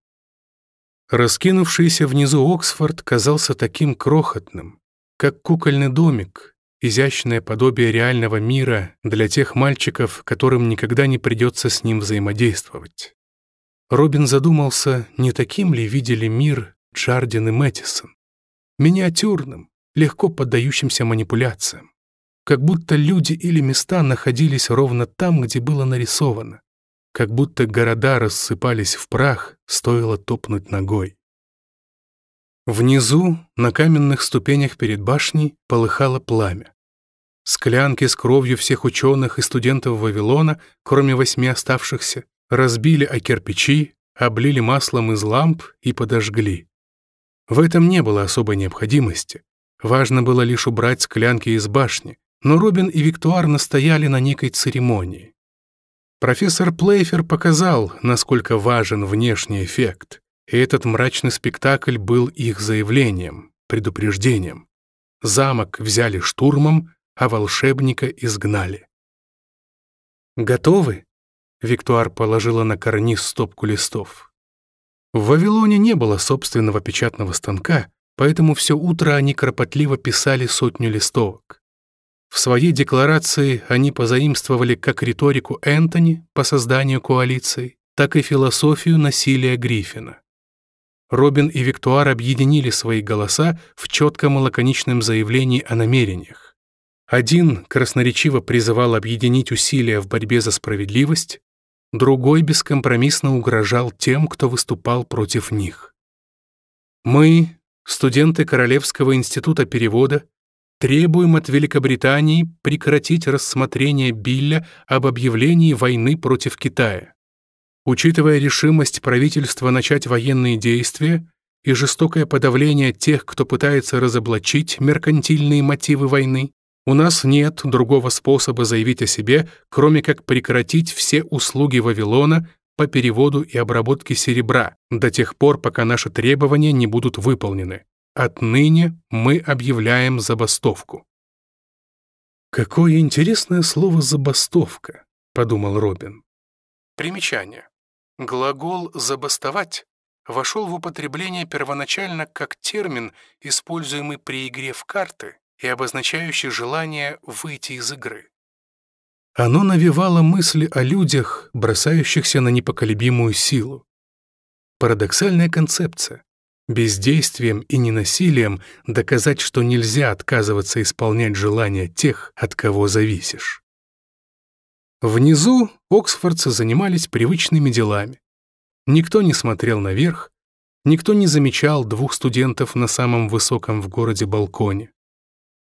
Speaker 1: Раскинувшийся внизу Оксфорд казался таким крохотным, как кукольный домик, изящное подобие реального мира для тех мальчиков, которым никогда не придется с ним взаимодействовать. Робин задумался, не таким ли видели мир Джардин и Мэттисон. Миниатюрным, легко поддающимся манипуляциям. Как будто люди или места находились ровно там, где было нарисовано. Как будто города рассыпались в прах, стоило топнуть ногой. Внизу, на каменных ступенях перед башней, полыхало пламя. Склянки с кровью всех ученых и студентов Вавилона, кроме восьми оставшихся, разбили о кирпичи, облили маслом из ламп и подожгли. В этом не было особой необходимости. Важно было лишь убрать склянки из башни, но Робин и Виктуар настояли на некой церемонии. Профессор Плейфер показал, насколько важен внешний эффект. И этот мрачный спектакль был их заявлением, предупреждением. Замок взяли штурмом, а волшебника изгнали. «Готовы?» — Виктуар положила на карниз стопку листов. В Вавилоне не было собственного печатного станка, поэтому все утро они кропотливо писали сотню листовок. В своей декларации они позаимствовали как риторику Энтони по созданию коалиции, так и философию насилия Гриффина. Робин и Виктуар объединили свои голоса в четком и лаконичном заявлении о намерениях. Один красноречиво призывал объединить усилия в борьбе за справедливость, другой бескомпромиссно угрожал тем, кто выступал против них. Мы, студенты Королевского института перевода, требуем от Великобритании прекратить рассмотрение Билля об объявлении войны против Китая. Учитывая решимость правительства начать военные действия и жестокое подавление тех, кто пытается разоблачить меркантильные мотивы войны, у нас нет другого способа заявить о себе, кроме как прекратить все услуги Вавилона по переводу и обработке серебра до тех пор, пока наши требования не будут выполнены. Отныне мы объявляем забастовку». «Какое интересное слово «забастовка», — подумал Робин. Примечание. Глагол «забастовать» вошел в употребление первоначально как термин, используемый при игре в карты и обозначающий желание выйти из игры. Оно навевало мысли о людях, бросающихся на непоколебимую силу. Парадоксальная концепция. Бездействием и ненасилием доказать, что нельзя отказываться исполнять желания тех, от кого зависишь. Внизу оксфордцы занимались привычными делами. Никто не смотрел наверх, никто не замечал двух студентов на самом высоком в городе балконе.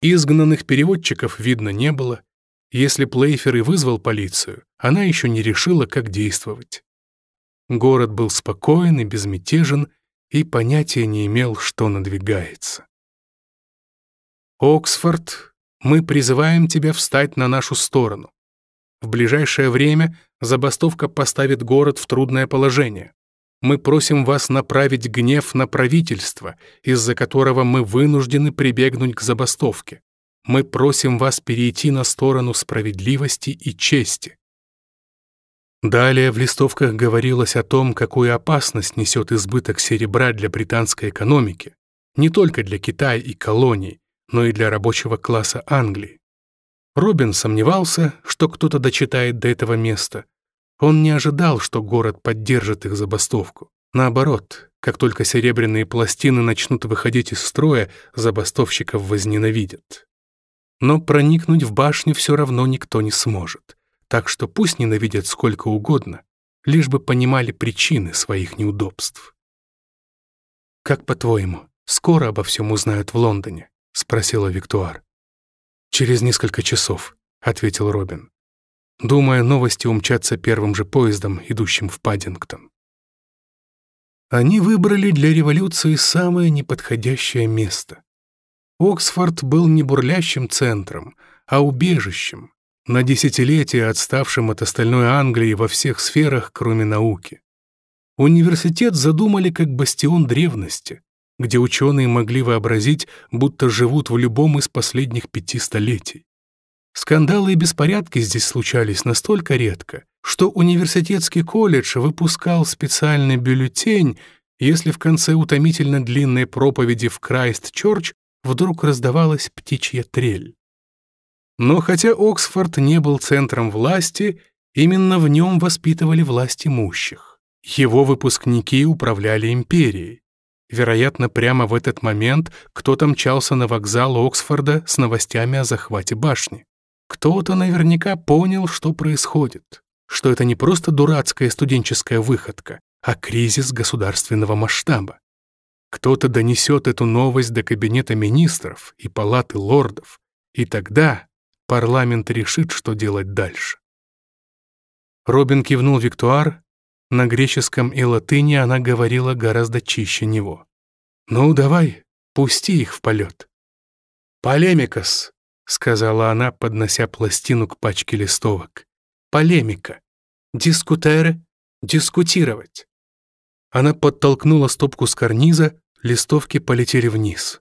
Speaker 1: Изгнанных переводчиков видно не было. Если Плейфер и вызвал полицию, она еще не решила, как действовать. Город был спокоен и безмятежен, и понятия не имел, что надвигается. «Оксфорд, мы призываем тебя встать на нашу сторону. В ближайшее время забастовка поставит город в трудное положение. Мы просим вас направить гнев на правительство, из-за которого мы вынуждены прибегнуть к забастовке. Мы просим вас перейти на сторону справедливости и чести. Далее в листовках говорилось о том, какую опасность несет избыток серебра для британской экономики, не только для Китая и колоний, но и для рабочего класса Англии. Робин сомневался, что кто-то дочитает до этого места. Он не ожидал, что город поддержит их забастовку. Наоборот, как только серебряные пластины начнут выходить из строя, забастовщиков возненавидят. Но проникнуть в башню все равно никто не сможет. Так что пусть ненавидят сколько угодно, лишь бы понимали причины своих неудобств. «Как по-твоему, скоро обо всем узнают в Лондоне?» — спросила Виктуар. «Через несколько часов», — ответил Робин, думая новости умчатся первым же поездом, идущим в Паддингтон. Они выбрали для революции самое неподходящее место. Оксфорд был не бурлящим центром, а убежищем, на десятилетия отставшим от остальной Англии во всех сферах, кроме науки. Университет задумали как бастион древности, где ученые могли вообразить, будто живут в любом из последних пяти столетий. Скандалы и беспорядки здесь случались настолько редко, что университетский колледж выпускал специальный бюллетень, если в конце утомительно длинной проповеди в Крайст-Чорч вдруг раздавалась птичья трель. Но хотя Оксфорд не был центром власти, именно в нем воспитывали власть имущих. Его выпускники управляли империей. Вероятно, прямо в этот момент кто-то мчался на вокзал Оксфорда с новостями о захвате башни. Кто-то наверняка понял, что происходит, что это не просто дурацкая студенческая выходка, а кризис государственного масштаба. Кто-то донесет эту новость до кабинета министров и палаты лордов, и тогда парламент решит, что делать дальше. Робин кивнул Виктуар на греческом и латыни она говорила гораздо чище него. «Ну, давай, пусти их в полет». «Полемикос», — сказала она, поднося пластину к пачке листовок. «Полемика. Дискутеры. Дискутировать». Она подтолкнула стопку с карниза, листовки полетели вниз.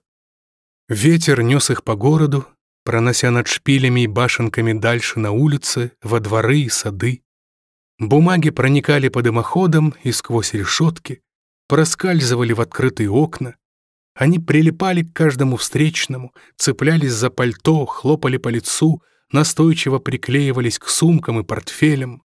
Speaker 1: Ветер нес их по городу, пронося над шпилями и башенками дальше на улицы, во дворы и сады. Бумаги проникали по дымоходам и сквозь решетки, проскальзывали в открытые окна. Они прилипали к каждому встречному, цеплялись за пальто, хлопали по лицу, настойчиво приклеивались к сумкам и портфелям.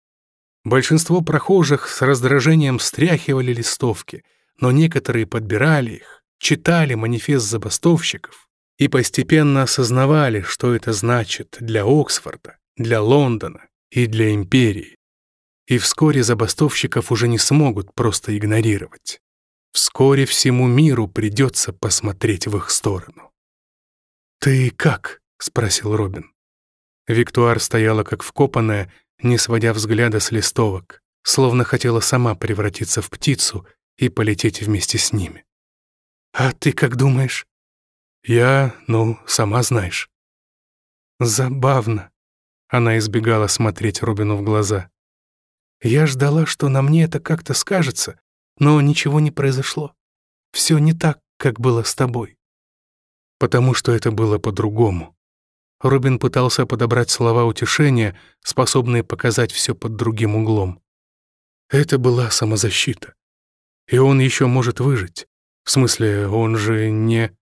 Speaker 1: Большинство прохожих с раздражением стряхивали листовки, но некоторые подбирали их, читали манифест забастовщиков и постепенно осознавали, что это значит для Оксфорда, для Лондона и для империи и вскоре забастовщиков уже не смогут просто игнорировать. Вскоре всему миру придется посмотреть в их сторону. «Ты как?» — спросил Робин. Виктуар стояла как вкопанная, не сводя взгляда с листовок, словно хотела сама превратиться в птицу и полететь вместе с ними. «А ты как думаешь?» «Я, ну, сама знаешь». «Забавно», — она избегала смотреть Робину в глаза. Я ждала, что на мне это как-то скажется, но ничего не произошло. Все не так, как было с тобой. Потому что это было по-другому. Робин пытался подобрать слова утешения, способные показать все под другим углом. Это была самозащита. И он еще может выжить. В смысле, он же не...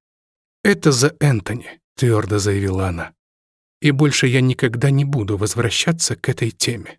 Speaker 1: «Это за Энтони», — твердо заявила она. «И больше я никогда не буду возвращаться к этой теме».